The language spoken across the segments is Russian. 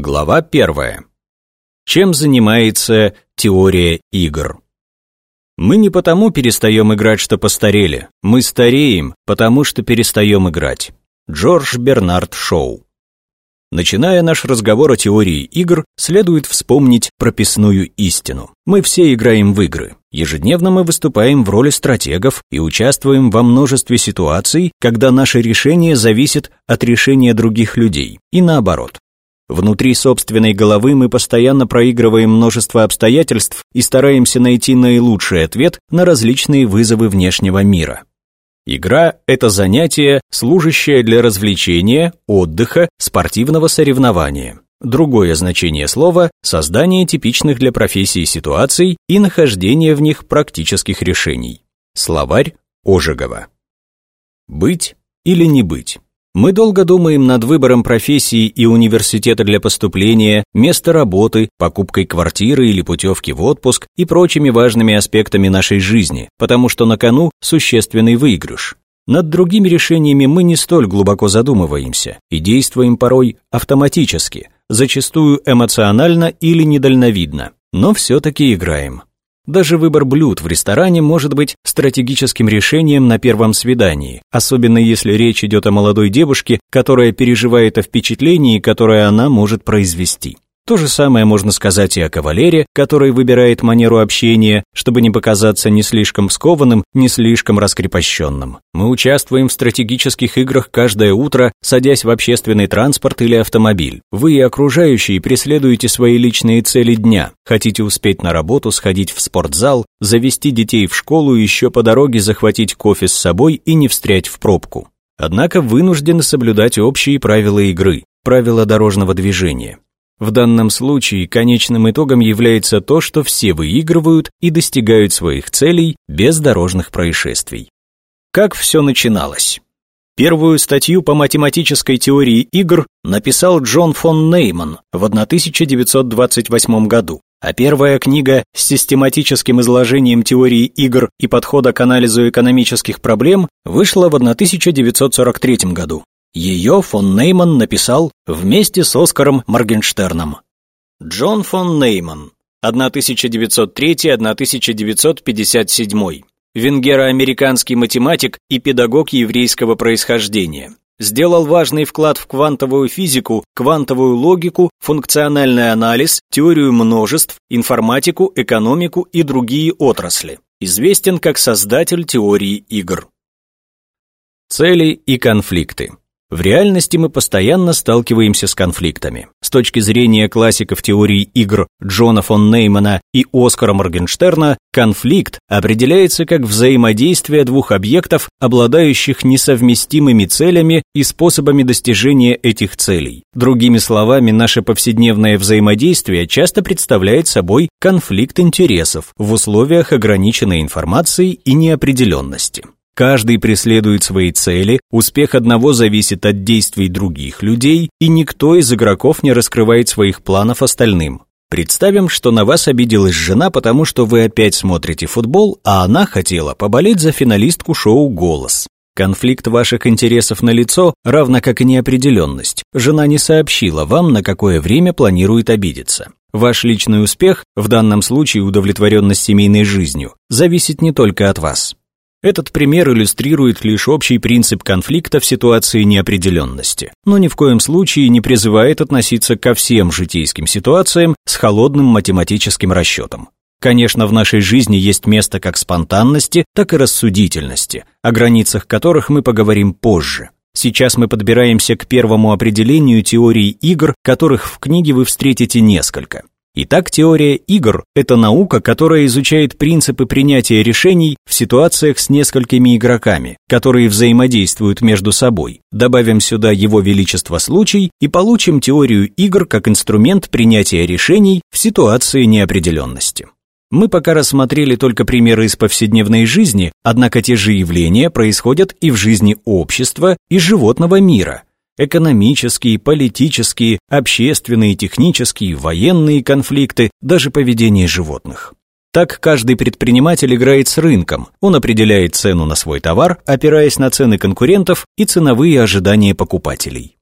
Глава первая. Чем занимается теория игр? Мы не потому перестаем играть, что постарели. Мы стареем, потому что перестаем играть. Джордж Бернард Шоу. Начиная наш разговор о теории игр, следует вспомнить прописную истину. Мы все играем в игры. Ежедневно мы выступаем в роли стратегов и участвуем во множестве ситуаций, когда наше решение зависит от решения других людей, и наоборот. Внутри собственной головы мы постоянно проигрываем множество обстоятельств и стараемся найти наилучший ответ на различные вызовы внешнего мира. Игра – это занятие, служащее для развлечения, отдыха, спортивного соревнования. Другое значение слова – создание типичных для профессии ситуаций и нахождение в них практических решений. Словарь Ожегова. Быть или не быть? Мы долго думаем над выбором профессии и университета для поступления, места работы, покупкой квартиры или путевки в отпуск и прочими важными аспектами нашей жизни, потому что на кону существенный выигрыш. Над другими решениями мы не столь глубоко задумываемся и действуем порой автоматически, зачастую эмоционально или недальновидно, но все-таки играем. Даже выбор блюд в ресторане может быть стратегическим решением на первом свидании, особенно если речь идет о молодой девушке, которая переживает о впечатлении, которое она может произвести. То же самое можно сказать и о кавалере, который выбирает манеру общения, чтобы не показаться ни слишком скованным, ни слишком раскрепощенным. Мы участвуем в стратегических играх каждое утро, садясь в общественный транспорт или автомобиль. Вы и окружающие преследуете свои личные цели дня. Хотите успеть на работу, сходить в спортзал, завести детей в школу еще по дороге захватить кофе с собой и не встрять в пробку. Однако вынуждены соблюдать общие правила игры, правила дорожного движения. В данном случае конечным итогом является то, что все выигрывают и достигают своих целей без дорожных происшествий. Как все начиналось? Первую статью по математической теории игр написал Джон фон Нейман в 1928 году, а первая книга с систематическим изложением теории игр и подхода к анализу экономических проблем вышла в 1943 году. Ее фон Нейман написал вместе с Оскаром Моргенштерном. Джон фон Нейман, 1903-1957, венгеро-американский математик и педагог еврейского происхождения. Сделал важный вклад в квантовую физику, квантовую логику, функциональный анализ, теорию множеств, информатику, экономику и другие отрасли. Известен как создатель теории игр. Цели и конфликты. В реальности мы постоянно сталкиваемся с конфликтами. С точки зрения классиков теории игр Джона фон Неймана и Оскара Моргенштерна, конфликт определяется как взаимодействие двух объектов, обладающих несовместимыми целями и способами достижения этих целей. Другими словами, наше повседневное взаимодействие часто представляет собой конфликт интересов в условиях ограниченной информации и неопределенности. Каждый преследует свои цели, успех одного зависит от действий других людей, и никто из игроков не раскрывает своих планов остальным. Представим, что на вас обиделась жена, потому что вы опять смотрите футбол, а она хотела поболеть за финалистку шоу «Голос». Конфликт ваших интересов на лицо, равно как и неопределенность. Жена не сообщила вам, на какое время планирует обидеться. Ваш личный успех, в данном случае удовлетворенность семейной жизнью, зависит не только от вас. Этот пример иллюстрирует лишь общий принцип конфликта в ситуации неопределенности, но ни в коем случае не призывает относиться ко всем житейским ситуациям с холодным математическим расчетом. Конечно, в нашей жизни есть место как спонтанности, так и рассудительности, о границах которых мы поговорим позже. Сейчас мы подбираемся к первому определению теории игр, которых в книге вы встретите несколько. Итак, теория игр – это наука, которая изучает принципы принятия решений в ситуациях с несколькими игроками, которые взаимодействуют между собой. Добавим сюда его величество случай и получим теорию игр как инструмент принятия решений в ситуации неопределенности. Мы пока рассмотрели только примеры из повседневной жизни, однако те же явления происходят и в жизни общества и животного мира – экономические, политические, общественные, технические, военные конфликты, даже поведение животных. Так каждый предприниматель играет с рынком. Он определяет цену на свой товар, опираясь на цены конкурентов и ценовые ожидания покупателей.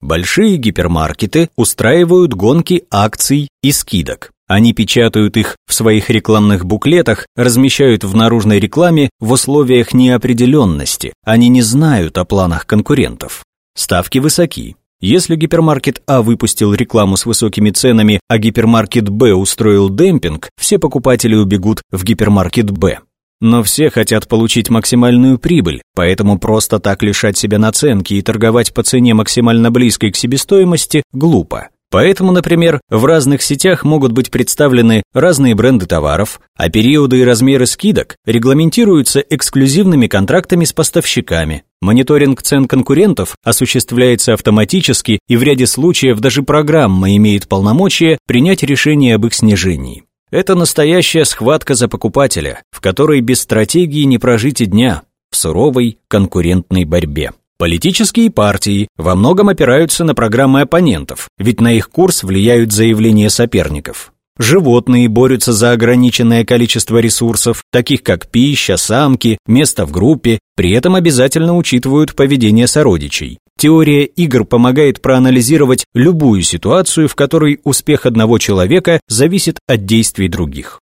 Большие гипермаркеты устраивают гонки акций и скидок. Они печатают их в своих рекламных буклетах, размещают в наружной рекламе в условиях неопределенности. Они не знают о планах конкурентов. Ставки высоки. Если гипермаркет А выпустил рекламу с высокими ценами, а гипермаркет Б устроил демпинг, все покупатели убегут в гипермаркет Б. Но все хотят получить максимальную прибыль, поэтому просто так лишать себя наценки и торговать по цене максимально близкой к себестоимости глупо. Поэтому, например, в разных сетях могут быть представлены разные бренды товаров, а периоды и размеры скидок регламентируются эксклюзивными контрактами с поставщиками. Мониторинг цен конкурентов осуществляется автоматически, и в ряде случаев даже программа имеет полномочия принять решение об их снижении. Это настоящая схватка за покупателя, в которой без стратегии не прожить и дня, в суровой конкурентной борьбе. Политические партии во многом опираются на программы оппонентов, ведь на их курс влияют заявления соперников. Животные борются за ограниченное количество ресурсов, таких как пища, самки, место в группе, при этом обязательно учитывают поведение сородичей. Теория игр помогает проанализировать любую ситуацию, в которой успех одного человека зависит от действий других.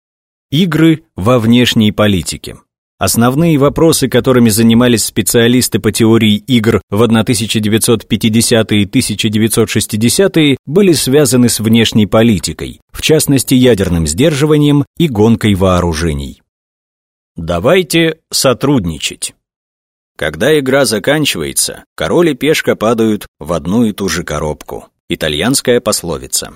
Игры во внешней политике. Основные вопросы, которыми занимались специалисты по теории игр в 1950-е и 1960-е, были связаны с внешней политикой, в частности ядерным сдерживанием и гонкой вооружений. Давайте сотрудничать. Когда игра заканчивается, король и пешка падают в одну и ту же коробку. Итальянская пословица.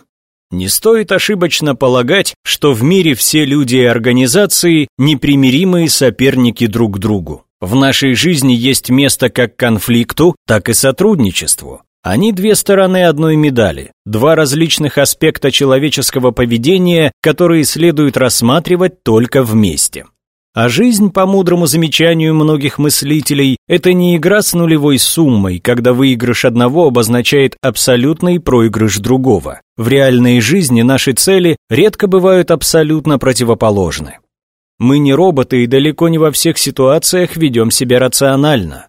Не стоит ошибочно полагать, что в мире все люди и организации непримиримые соперники друг другу. В нашей жизни есть место как конфликту, так и сотрудничеству. Они две стороны одной медали, два различных аспекта человеческого поведения, которые следует рассматривать только вместе. А жизнь, по мудрому замечанию многих мыслителей, это не игра с нулевой суммой, когда выигрыш одного обозначает абсолютный проигрыш другого. В реальной жизни наши цели редко бывают абсолютно противоположны. Мы не роботы и далеко не во всех ситуациях ведем себя рационально.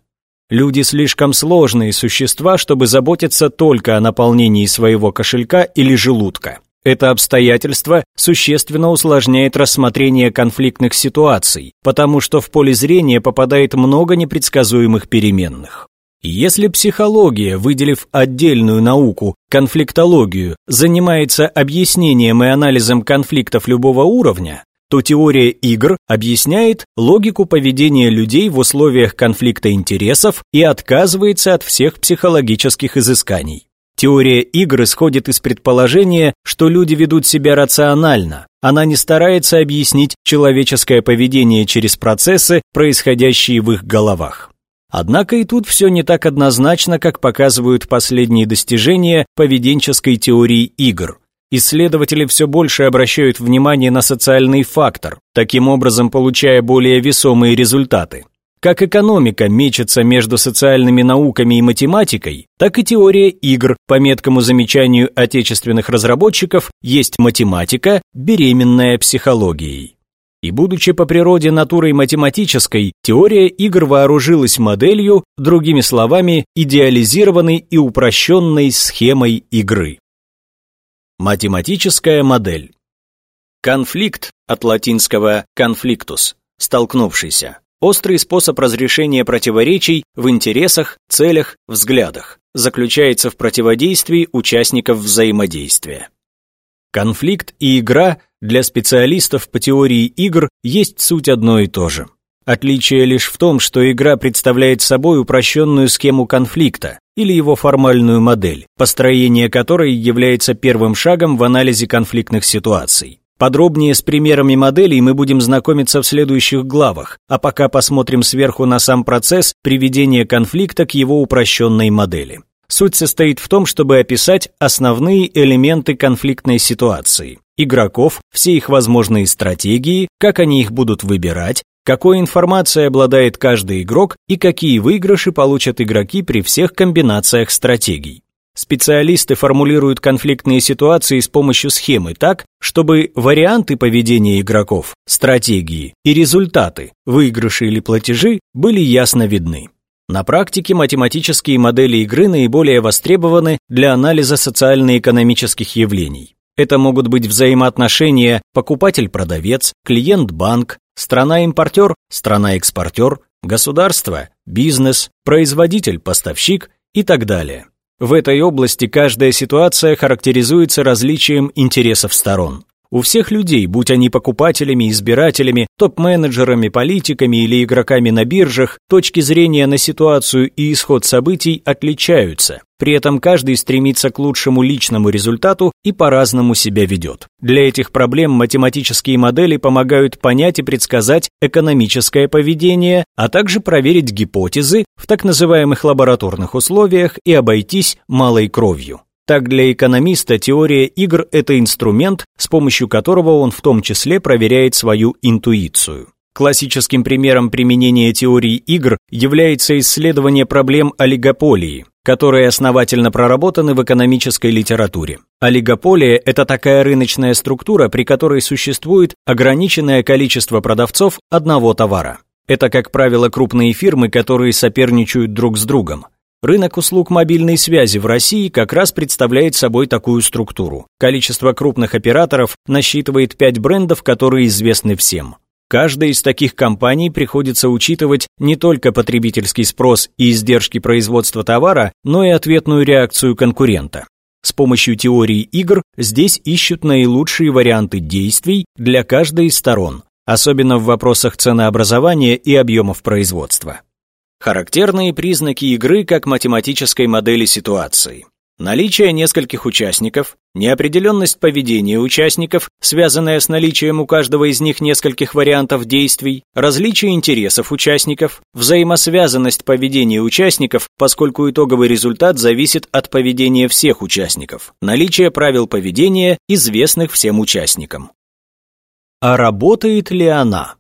Люди слишком сложные существа, чтобы заботиться только о наполнении своего кошелька или желудка. Это обстоятельство существенно усложняет рассмотрение конфликтных ситуаций, потому что в поле зрения попадает много непредсказуемых переменных. Если психология, выделив отдельную науку, конфликтологию, занимается объяснением и анализом конфликтов любого уровня, то теория игр объясняет логику поведения людей в условиях конфликта интересов и отказывается от всех психологических изысканий. Теория игр исходит из предположения, что люди ведут себя рационально. Она не старается объяснить человеческое поведение через процессы, происходящие в их головах. Однако и тут все не так однозначно, как показывают последние достижения поведенческой теории игр. Исследователи все больше обращают внимание на социальный фактор, таким образом получая более весомые результаты. Как экономика мечется между социальными науками и математикой, так и теория игр, по меткому замечанию отечественных разработчиков, есть математика, беременная психологией. И будучи по природе натурой математической, теория игр вооружилась моделью, другими словами, идеализированной и упрощенной схемой игры. Математическая модель. Конфликт от латинского «conflictus» – столкнувшийся Острый способ разрешения противоречий в интересах, целях, взглядах заключается в противодействии участников взаимодействия. Конфликт и игра для специалистов по теории игр есть суть одно и то же. Отличие лишь в том, что игра представляет собой упрощенную схему конфликта или его формальную модель, построение которой является первым шагом в анализе конфликтных ситуаций. Подробнее с примерами моделей мы будем знакомиться в следующих главах, а пока посмотрим сверху на сам процесс приведения конфликта к его упрощенной модели. Суть состоит в том, чтобы описать основные элементы конфликтной ситуации, игроков, все их возможные стратегии, как они их будут выбирать, какой информацией обладает каждый игрок и какие выигрыши получат игроки при всех комбинациях стратегий. Специалисты формулируют конфликтные ситуации с помощью схемы так, чтобы варианты поведения игроков, стратегии и результаты, выигрыши или платежи, были ясно видны. На практике математические модели игры наиболее востребованы для анализа социально-экономических явлений. Это могут быть взаимоотношения покупатель-продавец, клиент-банк, страна-импортер, страна-экспортер, государство, бизнес, производитель-поставщик и так далее. В этой области каждая ситуация характеризуется различием интересов сторон. У всех людей, будь они покупателями, избирателями, топ-менеджерами, политиками или игроками на биржах, точки зрения на ситуацию и исход событий отличаются. При этом каждый стремится к лучшему личному результату и по-разному себя ведет. Для этих проблем математические модели помогают понять и предсказать экономическое поведение, а также проверить гипотезы в так называемых лабораторных условиях и обойтись малой кровью. Так для экономиста теория игр – это инструмент, с помощью которого он в том числе проверяет свою интуицию. Классическим примером применения теории игр является исследование проблем олигополии, которые основательно проработаны в экономической литературе. Олигополия – это такая рыночная структура, при которой существует ограниченное количество продавцов одного товара. Это, как правило, крупные фирмы, которые соперничают друг с другом. Рынок услуг мобильной связи в России как раз представляет собой такую структуру. Количество крупных операторов насчитывает 5 брендов, которые известны всем. Каждой из таких компаний приходится учитывать не только потребительский спрос и издержки производства товара, но и ответную реакцию конкурента. С помощью теории игр здесь ищут наилучшие варианты действий для каждой из сторон, особенно в вопросах ценообразования и объемов производства. Характерные признаки игры как математической модели ситуации. Наличие нескольких участников, неопределенность поведения участников, связанная с наличием у каждого из них нескольких вариантов действий, различие интересов участников, взаимосвязанность поведения участников, поскольку итоговый результат зависит от поведения всех участников, наличие правил поведения, известных всем участникам. А работает ли она?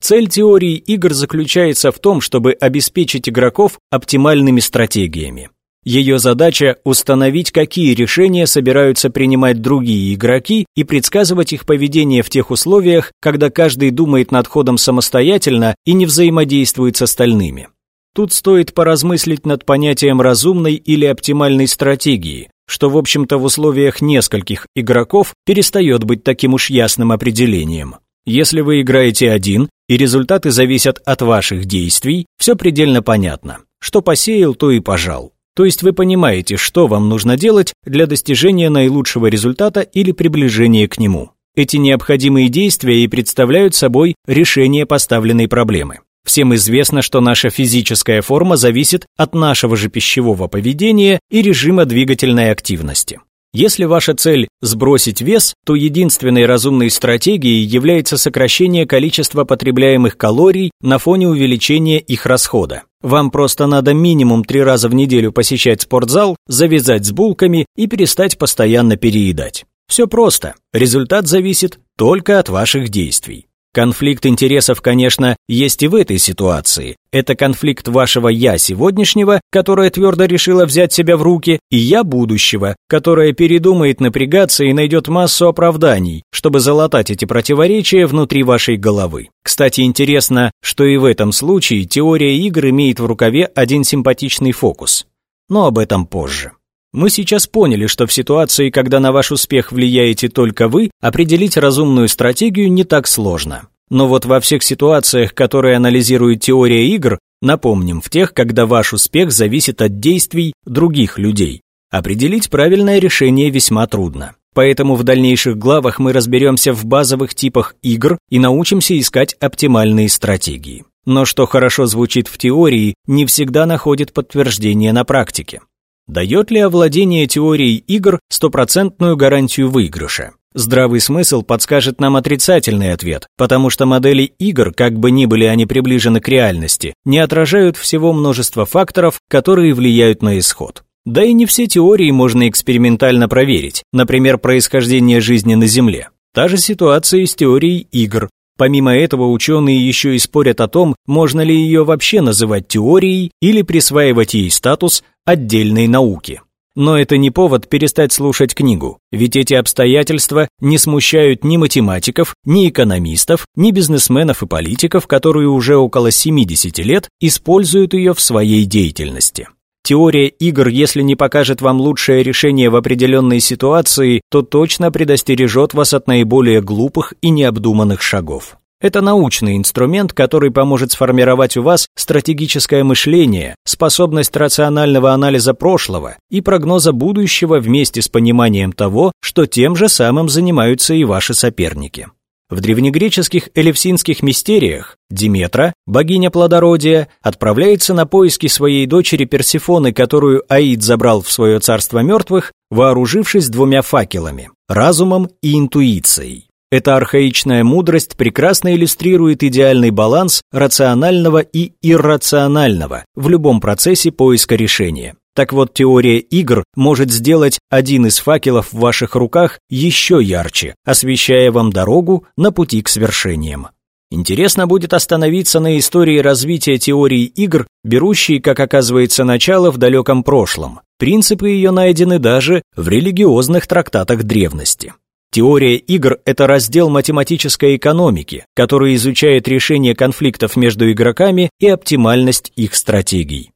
Цель теории игр заключается в том, чтобы обеспечить игроков оптимальными стратегиями. Ее задача – установить, какие решения собираются принимать другие игроки и предсказывать их поведение в тех условиях, когда каждый думает над ходом самостоятельно и не взаимодействует с остальными. Тут стоит поразмыслить над понятием разумной или оптимальной стратегии, что, в общем-то, в условиях нескольких игроков перестает быть таким уж ясным определением. Если вы играете один, и результаты зависят от ваших действий, все предельно понятно. Что посеял, то и пожал. То есть вы понимаете, что вам нужно делать для достижения наилучшего результата или приближения к нему. Эти необходимые действия и представляют собой решение поставленной проблемы. Всем известно, что наша физическая форма зависит от нашего же пищевого поведения и режима двигательной активности. Если ваша цель – сбросить вес, то единственной разумной стратегией является сокращение количества потребляемых калорий на фоне увеличения их расхода. Вам просто надо минимум три раза в неделю посещать спортзал, завязать с булками и перестать постоянно переедать. Все просто. Результат зависит только от ваших действий. Конфликт интересов, конечно, есть и в этой ситуации. Это конфликт вашего «я» сегодняшнего, которое твердо решило взять себя в руки, и «я» будущего, которое передумает напрягаться и найдет массу оправданий, чтобы залатать эти противоречия внутри вашей головы. Кстати, интересно, что и в этом случае теория игр имеет в рукаве один симпатичный фокус. Но об этом позже. Мы сейчас поняли, что в ситуации, когда на ваш успех влияете только вы, определить разумную стратегию не так сложно. Но вот во всех ситуациях, которые анализирует теория игр, напомним, в тех, когда ваш успех зависит от действий других людей, определить правильное решение весьма трудно. Поэтому в дальнейших главах мы разберемся в базовых типах игр и научимся искать оптимальные стратегии. Но что хорошо звучит в теории, не всегда находит подтверждение на практике. Дает ли овладение теорией игр стопроцентную гарантию выигрыша? Здравый смысл подскажет нам отрицательный ответ, потому что модели игр, как бы ни были они приближены к реальности, не отражают всего множества факторов, которые влияют на исход. Да и не все теории можно экспериментально проверить, например, происхождение жизни на Земле. Та же ситуация и с теорией игр. Помимо этого, ученые еще и спорят о том, можно ли ее вообще называть теорией или присваивать ей статус отдельной науки. но это не повод перестать слушать книгу, ведь эти обстоятельства не смущают ни математиков, ни экономистов, ни бизнесменов и политиков, которые уже около 70 лет используют ее в своей деятельности. Теория игр, если не покажет вам лучшее решение в определенной ситуации, то точно предостережет вас от наиболее глупых и необдуманных шагов. Это научный инструмент, который поможет сформировать у вас стратегическое мышление, способность рационального анализа прошлого и прогноза будущего вместе с пониманием того, что тем же самым занимаются и ваши соперники. В древнегреческих элевсинских мистериях Диметра, богиня плодородия, отправляется на поиски своей дочери Персифоны, которую Аид забрал в свое царство мертвых, вооружившись двумя факелами – разумом и интуицией. Эта архаичная мудрость прекрасно иллюстрирует идеальный баланс рационального и иррационального в любом процессе поиска решения. Так вот, теория игр может сделать один из факелов в ваших руках еще ярче, освещая вам дорогу на пути к свершениям. Интересно будет остановиться на истории развития теории игр, берущей, как оказывается, начало в далеком прошлом. Принципы ее найдены даже в религиозных трактатах древности. Теория игр – это раздел математической экономики, который изучает решение конфликтов между игроками и оптимальность их стратегий.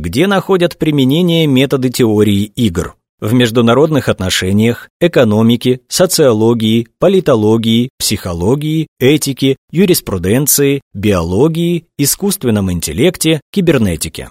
Где находят применение методы теории игр? В международных отношениях, экономике, социологии, политологии, психологии, этике, юриспруденции, биологии, искусственном интеллекте, кибернетике.